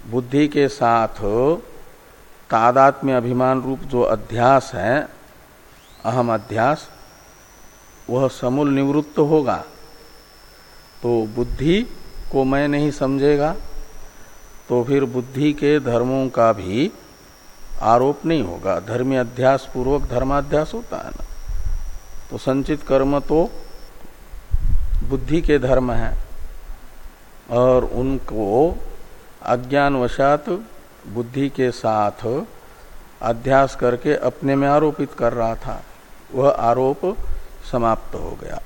Speaker 1: बुद्धि के साथ तादात्म्य अभिमान रूप जो अध्यास है, अहम अध्यास, वह समूल निवृत्त होगा। तो बुद्धि को मैं नहीं समझेगा तो फिर बुद्धि के धर्मों का भी आरोप नहीं होगा। धर्मी अध्यास पूर्वक धर्माध्यास होता है ना। तो संचित कर्म तो बुद्धि के धर्म है और उनको अज्ञानवशात बुद्धि के साथ अध्यास करके अपने में आरोपित कर रहा था। वह आरोप समाप्त हो गया।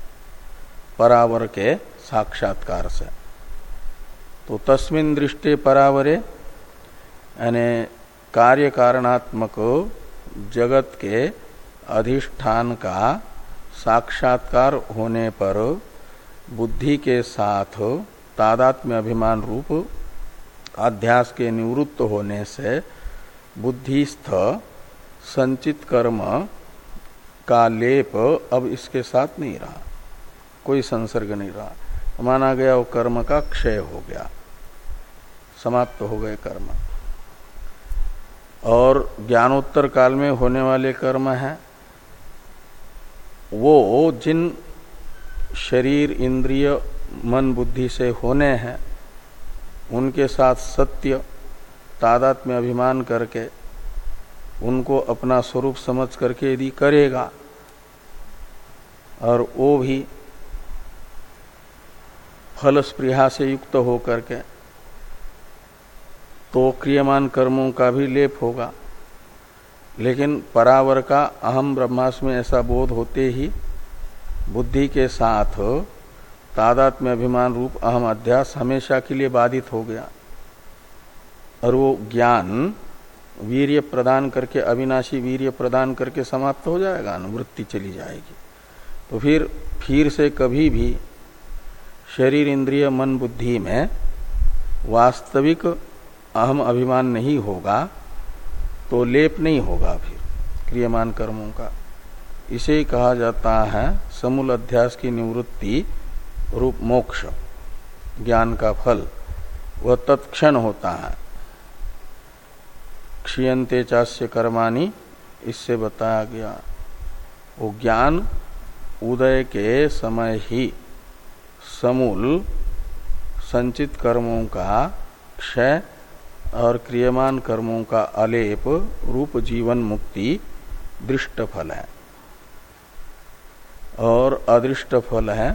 Speaker 1: परावर के साक्षात्कार से। तो तस्मिन दृष्टि परावरे, यानी कार्य कारणात्मक जगत के अधिष्ठान का साक्षात्कार होने पर बुद्धि के साथ तादात्म्य अभिमान रूप अध्यास के निवृत्त होने से बुद्धिस्थ संचित कर्म का लेप अब इसके साथ नहीं रहा। कोई संसर्ग नहीं रहा। माना गया वो कर्म का क्षय हो गया। समाप्त हो गए कर्म। और ज्ञानोत्तर काल में होने वाले कर्म हैं। वो जिन शरीर, इंद्रिय, मन, बुद्धि से होने हैं, उनके साथ सत्य तादात में अभिमान करके उनको अपना स्वरूप समझ करके यदि करेगा, और वो भी फल स्पृहा से युक्त हो करके तो क्रियमान कर्मों का भी लेप होगा। लेकिन परावर का अहम ब्रह्मास्म ऐसा बोध होते ही बुद्धि के साथ तादात्म्य अभिमान रूप अहम अध्यास हमेशा के लिए बाधित हो गया। और वो ज्ञान वीर्य प्रदान करके, अविनाशी वीर्य प्रदान करके समाप्त हो जाएगा, अनुवृत्ति चली जाएगी। तो फिर फिर से कभी भी शरीर इंद्रिय मन बुद्धि में वास्तविक अहम अभिमान नहीं होगा तो लेप नहीं होगा फिर। क्रियमान कर्मों का। इसे कहा जाता है समूल अध्यास की निवृत्ति रूप मोक्ष, ज्ञान का फल। वह तत्क्षण होता है। क्षीयते चास्य कर्माणी, इससे बताया गया। वो ज्ञान उदय के समय ही समूल संचित कर्मों का क्षय और क्रियमान कर्मों का अलेप रूप जीवन मुक्ति दृष्ट फल है। और अदृष्ट फल है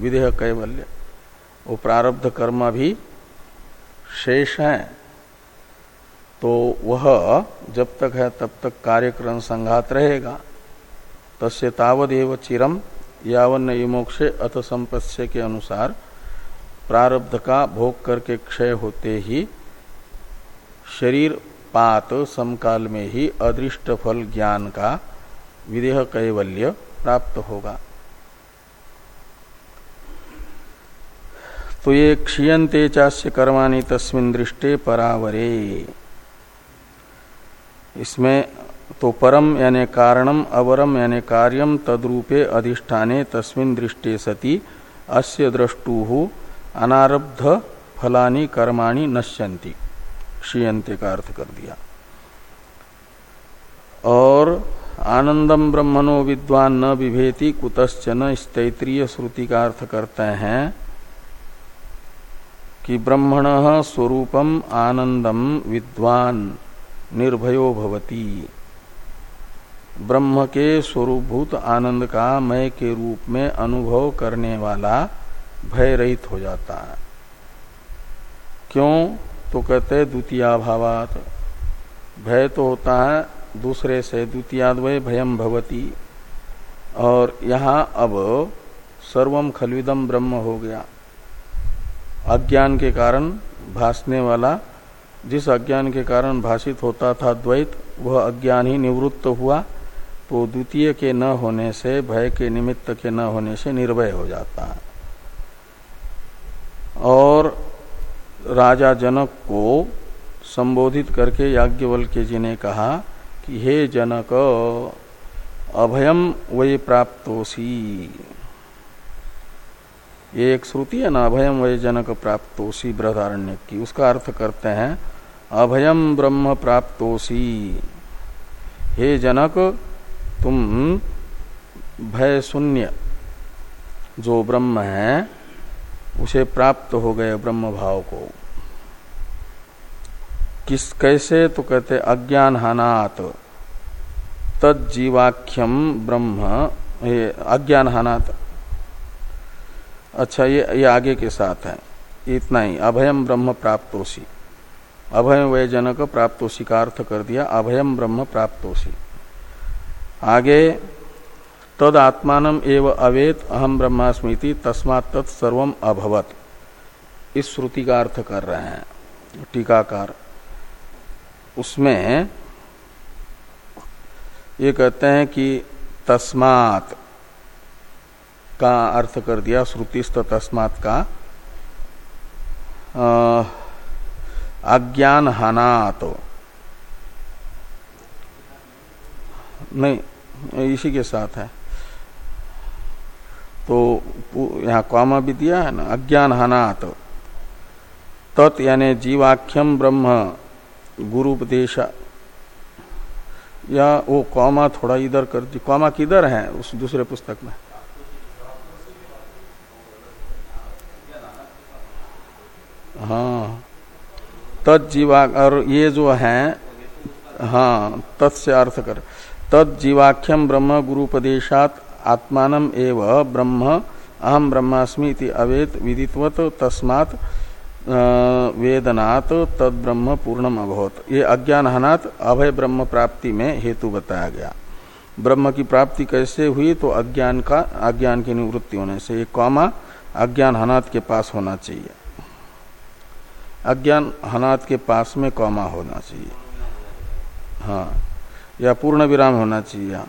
Speaker 1: विदेह कैवल्य। वो प्रारब्ध कर्म भी शेष है। तो वह जब तक है तब तक कार्यक्रम संघात रहेगा। तस्य तावदेव चिरम यावन युमोक्षे अथ संपत्स्य के अनुसार प्रारब्ध का भोग करके क्षय होते ही शरीर पात समकाल में ही अदृष्ट फल ज्ञान का विदेह कैवल्य प्राप्त होगा। तो ये क्षीयते चास्य कर्माणी तस्मिन दृष्टे परावरे। इसमें तो परम यानी कारणम, अवरम यानी कार्यम तद्रूपे अधिष्ठाने तस्मिन दृष्टे सति अस्य द्रष्टु अनारब्ध फलानी कर्माणि नश्यन्ति। क्षीयते का अर्थ कर दिया। और आनंदम ब्रह्मणो विद्वान न विभेति कुतश्चन इस तैतरीय श्रुति का अर्थ करते हैं कि ब्रह्मण स्वरूपम आनंदम विद्वान निर्भयो भवती। ब्रह्म के स्वरूपभूत आनंद का मय के रूप में अनुभव करने वाला भय रहित हो जाता है। क्यों? तो कहते हैं द्वितीय द्वितीयाभावात। भय तो होता है, दूसरे से द्वितीयाद्वय भयम भवती। और यहाँ अब सर्वम खलविदम ब्रह्म हो गया। अज्ञान के कारण भासने वाला, जिस अज्ञान के कारण भाषित होता था द्वैत, वह अज्ञान ही निवृत्त हुआ तो द्वितीय के न होने से, भय के निमित्त के न होने से निर्भय हो जाता है। और राजा जनक को संबोधित करके याज्ञवल्क्य जी ने कहा कि हे जनक अभयम वही प्राप्तोसी एक श्रुति है ना अभयम वही जनक प्राप्तोसी बृहदारण्य की। उसका अर्थ करते हैं अभयम ब्रह्म प्राप्तोसी हे जनक, तुम भय शून्य जो ब्रह्म है उसे प्राप्त हो गए ब्रह्म भाव को। किस, कैसे? तो कहते अज्ञान हानात तज्जीवाख्यम ब्रह्म। ये अज्ञान हानात अच्छा ये ये आगे के साथ है। इतना ही। अभयम ब्रह्म प्राप्तोसी अभय वय जनक प्राप्तोसी का अर्थ कर दिया। अभयम ब्रह्म प्राप्तोसी आगे तद आत्मान एव अवेत अहम ब्रह्मास्मृति तस्मात् तत्सर्व अभवत। इस श्रुति का अर्थ कर रहे हैं, टीकाकार। उसमें ये कहते हैं कि तस्मात का अर्थ कर दिया श्रुतिस्त तस्मात का। अज्ञान हानात नहीं, इसी के साथ है। तो यहाँ कौमा भी दिया है ना अज्ञान हानात तत् यानी जीवाख्यम ब्रह्म, गुरुपदेश। या वो कौमा थोड़ा इधर कर दी, कौमा किधर है उस दूसरे पुस्तक में? हाँ तत्जीवा और ये जो है हाँ तत्स्य अर्थ कर। तत्जीवाख्यम ब्रह्म, गुरुपदेशात आत्मान एव ब्रह्म अहम ब्रह्मास्मि अवेत विदित्वत तस्मात् वेदनात् तद ब्रह्म पूर्णम अभवत ये अज्ञान हनात अभय ब्रह्म प्राप्ति में हेतु बताया गया। ब्रह्म की प्राप्ति कैसे हुई तो अज्ञान का, अज्ञान की निवृत्ति होने से ये कौमा अज्ञान हनात के पास होना चाहिए। अज्ञान हनात के पास में कौमा होना चाहिए। हाँ या पूर्ण विराम होना चाहिए।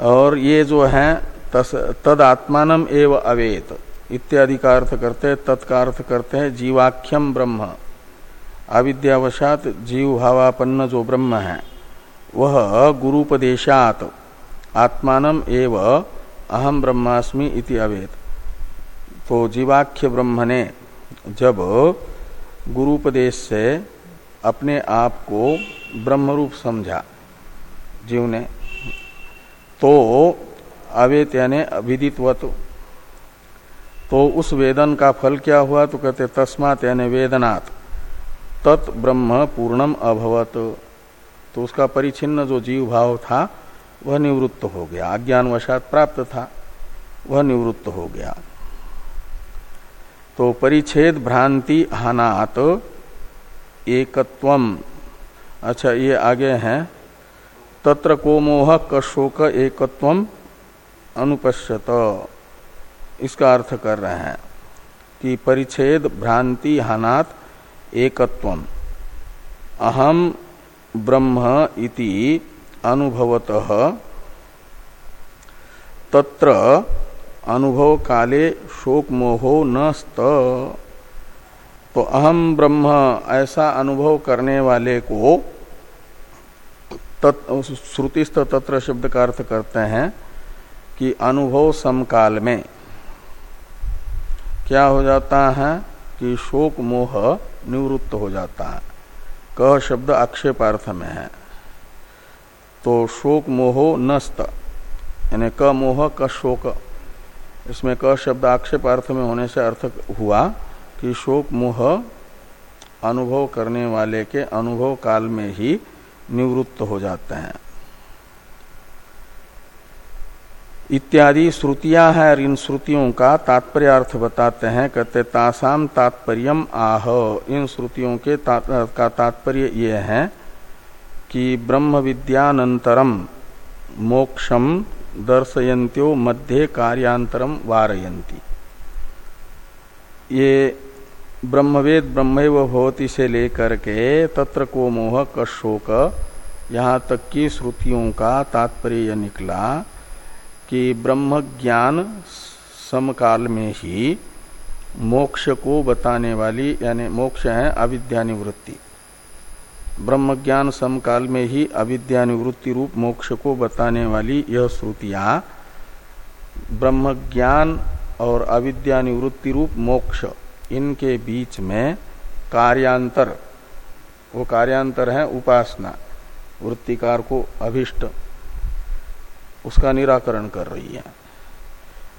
Speaker 1: और ये जो है तद आत्मान एव अवेत। इत्यादि का अर्थ करते हैं, तत्का अर्थ करते हैं, जीवाख्यम ब्रह्म। अविद्यावशात जीव भावापन्न जो ब्रह्म है, वह गुरुपदेशात। आत्मान एव अहम ब्रह्मास्मि इति अवेद तो जीवाख्य ब्रह्म ने जब गुरुपदेश से अपने आप को ब्रह्मरूप समझा, जीव ने तो अवेत यानी विदितवत तो। उस वेदन का फल क्या हुआ? तो कहते तस्मात यानी वेदनात्, तत् ब्रह्म पूर्णम अभवत। तो उसका परिचिन्न जो जीव भाव था, वह निवृत्त हो गया। अज्ञानवशात प्राप्त था, वह निवृत्त हो गया। तो परिच्छेद भ्रांति हानात एकत्वम। अच्छा ये आगे है। तत्र को मोह कशोक एकत्वम अनुपश्यत। इसका अर्थ कर रहे हैं कि परिच्छेद भ्रांति हानात एकत्वम। अहम ब्रह्म इति अनुभवत। तत्र अनुभव काले शोक मोहो न स्त। तो अहम ब्रह्म ऐसा अनुभव करने वाले को श्रुतिस्थ तत्र शब्द का अर्थ करते हैं कि अनुभव समकाल में क्या हो जाता है कि शोक मोह निवृत्त हो जाता है। कह शब्द आक्षेपार्थ में है। तो शोक मोहो नस्त, यानी क मोह, क शोक। इसमें क शब्द आक्षेपार्थ में होने से अर्थ हुआ कि शोक मोह अनुभव करने वाले के अनुभव काल में ही निवृत्त हो जाते हैं। इत्यादि श्रुतियाँ हैं और इन श्रुतियों का तात्पर्य अर्थ बताते हैं। कहते तासाम तात्पर्यम आह। इन श्रुतियों के ता, का तात्पर्य ये है कि ब्रह्म विद्यानंतरम मोक्षम दर्शयंत्यो मध्य कार्यांतरम वारयंती ये ब्रह्मवेद ब्रह्मैव भवती से लेकर के तत्र को मोह कशोक यहाँ तक की श्रुतियों का तात्पर्य निकला कि ब्रह्म ज्ञान समकाल में ही मोक्ष को बताने वाली, यानी मोक्ष है अविद्यानिवृत्ति ब्रह्म ज्ञान समकाल में ही अविद्यानिवृत्ति रूप मोक्ष को बताने वाली यह श्रुतियाँ ब्रह्म ज्ञान और अविद्यानिवृत्ति रूप मोक्ष इनके बीच में कार्यांतर, वो कार्यांतर है उपासना, वृत्तिकार को अभिष्ट, उसका निराकरण कर रही है।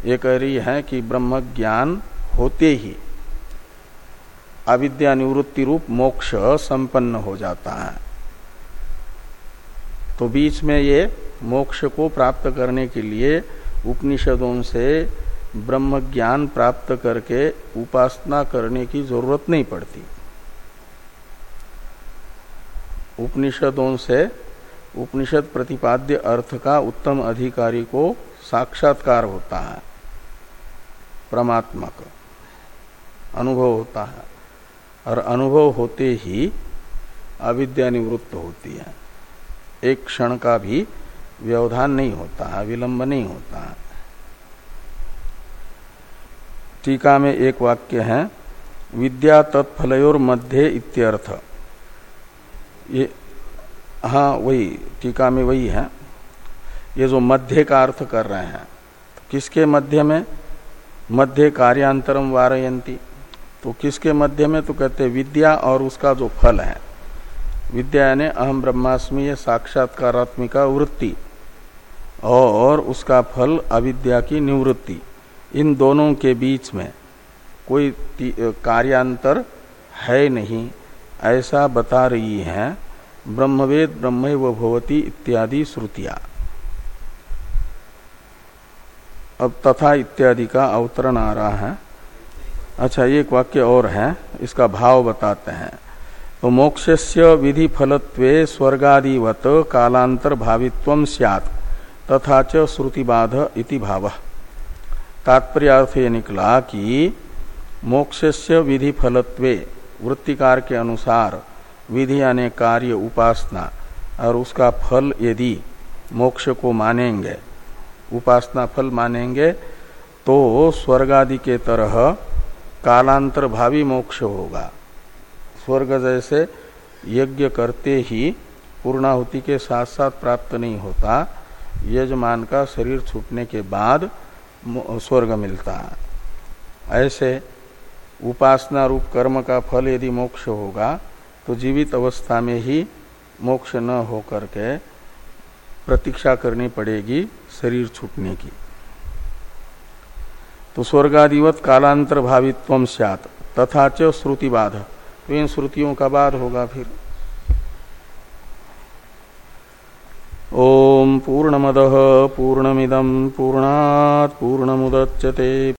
Speaker 1: ये कह रही है कि ब्रह्म ज्ञान होते ही अविद्या निवृत्ति रूप मोक्ष संपन्न हो जाता है। तो बीच में ये मोक्ष को प्राप्त करने के लिए उपनिषदों से ब्रह्म ज्ञान प्राप्त करके उपासना करने की ज़रूरत नहीं पड़ती। उपनिषदों से उपनिषद प्रतिपाद्य अर्थ का उत्तम अधिकारी को साक्षात्कार होता है। परमात्मक अनुभव होता है। और अनुभव होते ही अविद्या निवृत्त होती है। एक क्षण का भी व्यवधान नहीं होता है, विलंब नहीं होता है। टीका में एक वाक्य है, विद्या तत्फलोर मध्य इत्यर्थ। ये हाँ वही, टीका में वही है। ये जो मध्य का अर्थ कर रहे हैं तो किसके मध्य में? मध्य कार्यांतरम वारयंती तो किसके मध्य में? तो कहते हैं विद्या और उसका जो फल है। विद्या यानी अहम ब्रह्मास्मि, ये साक्षात्कारात्मिका वृत्ति और उसका फल अविद्या की निवृत्ति। इन दोनों के बीच में कोई कार्यांतर है नहीं। ऐसा बता रही है, ब्रह्मवेद ब्रह्म व भवती इत्यादि श्रुतियाँ। अब तथा इत्यादि का अवतरण आ रहा है। अच्छा एक वाक्य और है, इसका भाव बताते हैं। तो मोक्षस्य विधि फलत्वे स्वर्गादिवत कालांतर भावित्व सियात, तथा च श्रुतिबाध इति भाव। तात्पर्य अर्थ ये निकला कि मोक्षस्य विधि फलत्वे वृत्तिकार के अनुसार विधि यानी कार्य उपासना और उसका फल यदि मोक्ष को मानेंगे, उपासना फल मानेंगे तो स्वर्ग आदि के तरह कालांतर भावी मोक्ष होगा। स्वर्ग जैसे यज्ञ करते ही पूर्णाहुति के साथ साथ प्राप्त नहीं होता, यजमान का शरीर छूटने के बाद स्वर्ग मिलता है। ऐसे उपासना रूप कर्म का फल यदि मोक्ष होगा तो जीवित अवस्था में ही मोक्ष न हो करके प्रतीक्षा करनी पड़ेगी शरीर छूटने की। तो स्वर्गादिवत कालांतर भावित्व सत तथा च श्रुति बाध तो इन श्रुतियों का बाद होगा फिर। ओम पूर्णमद पूर्णा पूर्ण पूर्णमुदच्यते।